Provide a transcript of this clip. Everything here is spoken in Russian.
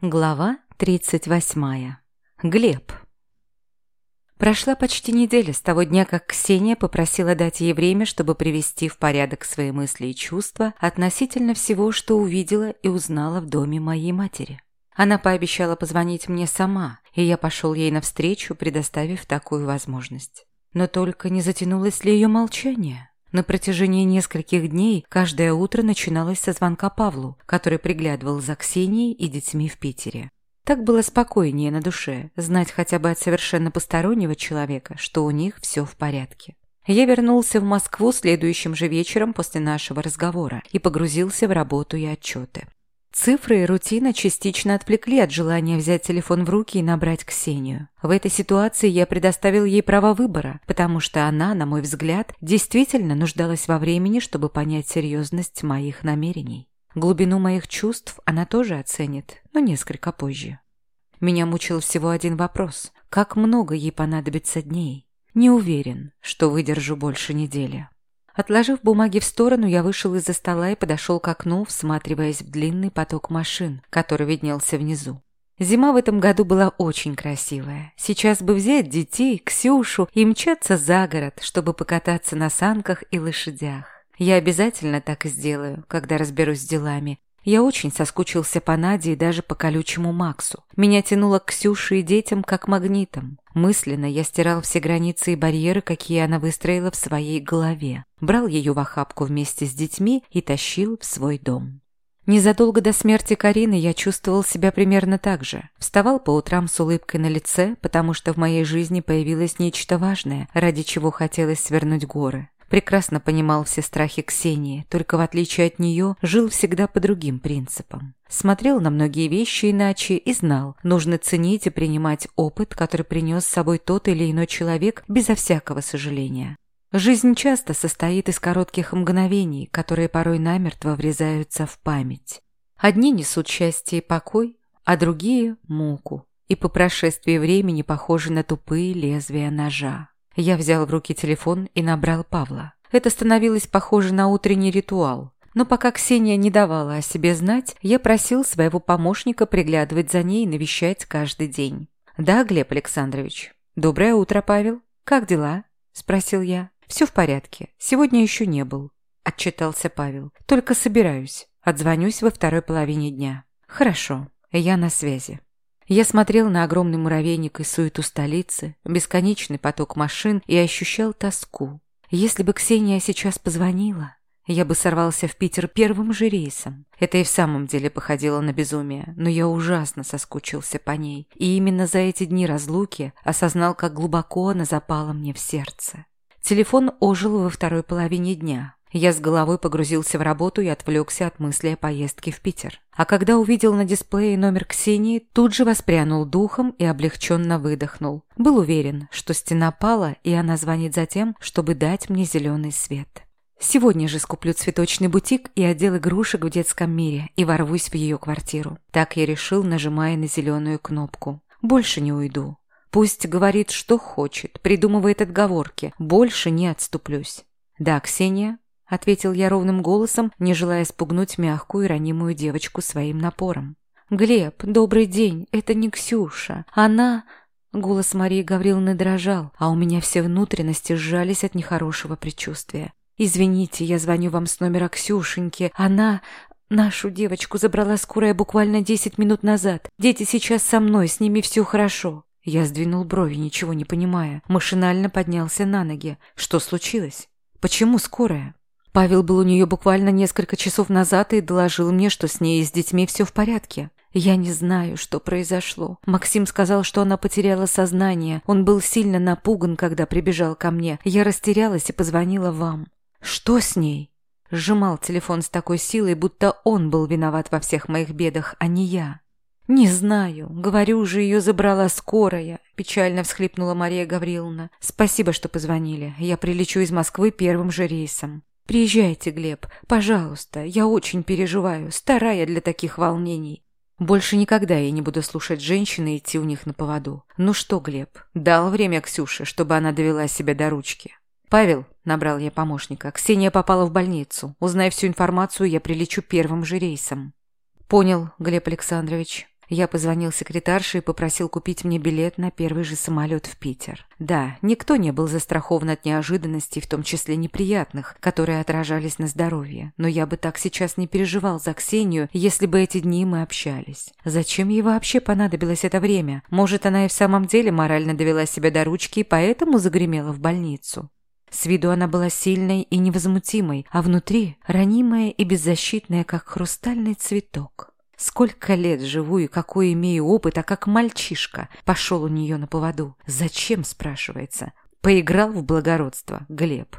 Глава 38. Глеб. Прошла почти неделя с того дня, как Ксения попросила дать ей время, чтобы привести в порядок свои мысли и чувства относительно всего, что увидела и узнала в доме моей матери. Она пообещала позвонить мне сама, и я пошел ей навстречу, предоставив такую возможность. Но только не затянулось ли ее молчание? На протяжении нескольких дней каждое утро начиналось со звонка Павлу, который приглядывал за Ксенией и детьми в Питере. Так было спокойнее на душе, знать хотя бы от совершенно постороннего человека, что у них все в порядке. Я вернулся в Москву следующим же вечером после нашего разговора и погрузился в работу и отчеты. Цифры и рутина частично отвлекли от желания взять телефон в руки и набрать Ксению. В этой ситуации я предоставил ей право выбора, потому что она, на мой взгляд, действительно нуждалась во времени, чтобы понять серьезность моих намерений. Глубину моих чувств она тоже оценит, но несколько позже. Меня мучил всего один вопрос. Как много ей понадобится дней? Не уверен, что выдержу больше недели. Отложив бумаги в сторону, я вышел из-за стола и подошел к окну, всматриваясь в длинный поток машин, который виднелся внизу. Зима в этом году была очень красивая. Сейчас бы взять детей, Ксюшу и мчаться за город, чтобы покататься на санках и лошадях. Я обязательно так и сделаю, когда разберусь с делами, я очень соскучился по Наде и даже по колючему Максу. Меня тянуло к Ксюше и детям как магнитом. Мысленно я стирал все границы и барьеры, какие она выстроила в своей голове. Брал ее в охапку вместе с детьми и тащил в свой дом. Незадолго до смерти Карины я чувствовал себя примерно так же. Вставал по утрам с улыбкой на лице, потому что в моей жизни появилось нечто важное, ради чего хотелось свернуть горы. Прекрасно понимал все страхи Ксении, только в отличие от нее жил всегда по другим принципам. Смотрел на многие вещи иначе и знал, нужно ценить и принимать опыт, который принес с собой тот или иной человек безо всякого сожаления. Жизнь часто состоит из коротких мгновений, которые порой намертво врезаются в память. Одни несут счастье и покой, а другие – муку, и по прошествии времени похожи на тупые лезвия ножа. Я взял в руки телефон и набрал Павла. Это становилось похоже на утренний ритуал. Но пока Ксения не давала о себе знать, я просил своего помощника приглядывать за ней и навещать каждый день. «Да, Глеб Александрович». «Доброе утро, Павел. Как дела?» – спросил я. «Все в порядке. Сегодня еще не был», – отчитался Павел. «Только собираюсь. Отзвонюсь во второй половине дня». «Хорошо. Я на связи». Я смотрел на огромный муравейник и суету столицы, бесконечный поток машин и ощущал тоску. Если бы Ксения сейчас позвонила, я бы сорвался в Питер первым же рейсом. Это и в самом деле походило на безумие, но я ужасно соскучился по ней. И именно за эти дни разлуки осознал, как глубоко она запала мне в сердце. Телефон ожил во второй половине дня. Я с головой погрузился в работу и отвлекся от мысли о поездке в Питер. А когда увидел на дисплее номер Ксении, тут же воспрянул духом и облегченно выдохнул. Был уверен, что стена пала, и она звонит за тем, чтобы дать мне зеленый свет. Сегодня же скуплю цветочный бутик и отдел игрушек в детском мире и ворвусь в ее квартиру. Так я решил, нажимая на зеленую кнопку. Больше не уйду. Пусть говорит, что хочет, придумывает отговорки. Больше не отступлюсь. Да, Ксения, — ответил я ровным голосом, не желая спугнуть мягкую и ранимую девочку своим напором. «Глеб, добрый день, это не Ксюша. Она...» Голос Марии Гавриловны дрожал, а у меня все внутренности сжались от нехорошего предчувствия. «Извините, я звоню вам с номера Ксюшеньки. Она...» Нашу девочку забрала скорая буквально десять минут назад. Дети сейчас со мной, с ними все хорошо. Я сдвинул брови, ничего не понимая. Машинально поднялся на ноги. Что случилось? Почему скорая? Павел был у нее буквально несколько часов назад и доложил мне, что с ней и с детьми все в порядке. Я не знаю, что произошло. Максим сказал, что она потеряла сознание. Он был сильно напуган, когда прибежал ко мне. Я растерялась и позвонила вам. Что с ней? Сжимал телефон с такой силой, будто он был виноват во всех моих бедах, а не я. «Не знаю. Говорю же, ее забрала скорая», – печально всхлипнула Мария Гавриловна. «Спасибо, что позвонили. Я прилечу из Москвы первым же рейсом». «Приезжайте, Глеб, пожалуйста, я очень переживаю, старая для таких волнений». Больше никогда я не буду слушать женщин и идти у них на поводу. Ну что, Глеб, дал время Ксюше, чтобы она довела себя до ручки. «Павел», — набрал я помощника, — «Ксения попала в больницу. Узнай всю информацию, я прилечу первым же рейсом». «Понял, Глеб Александрович. Я позвонил секретарше и попросил купить мне билет на первый же самолет в Питер. Да, никто не был застрахован от неожиданностей, в том числе неприятных, которые отражались на здоровье. Но я бы так сейчас не переживал за Ксению, если бы эти дни мы общались. Зачем ей вообще понадобилось это время? Может, она и в самом деле морально довела себя до ручки и поэтому загремела в больницу? С виду она была сильной и невозмутимой, а внутри ранимая и беззащитная, как хрустальный цветок. Сколько лет живу и какой имею опыт, а как мальчишка пошел у нее на поводу. Зачем, спрашивается? Поиграл в благородство, Глеб.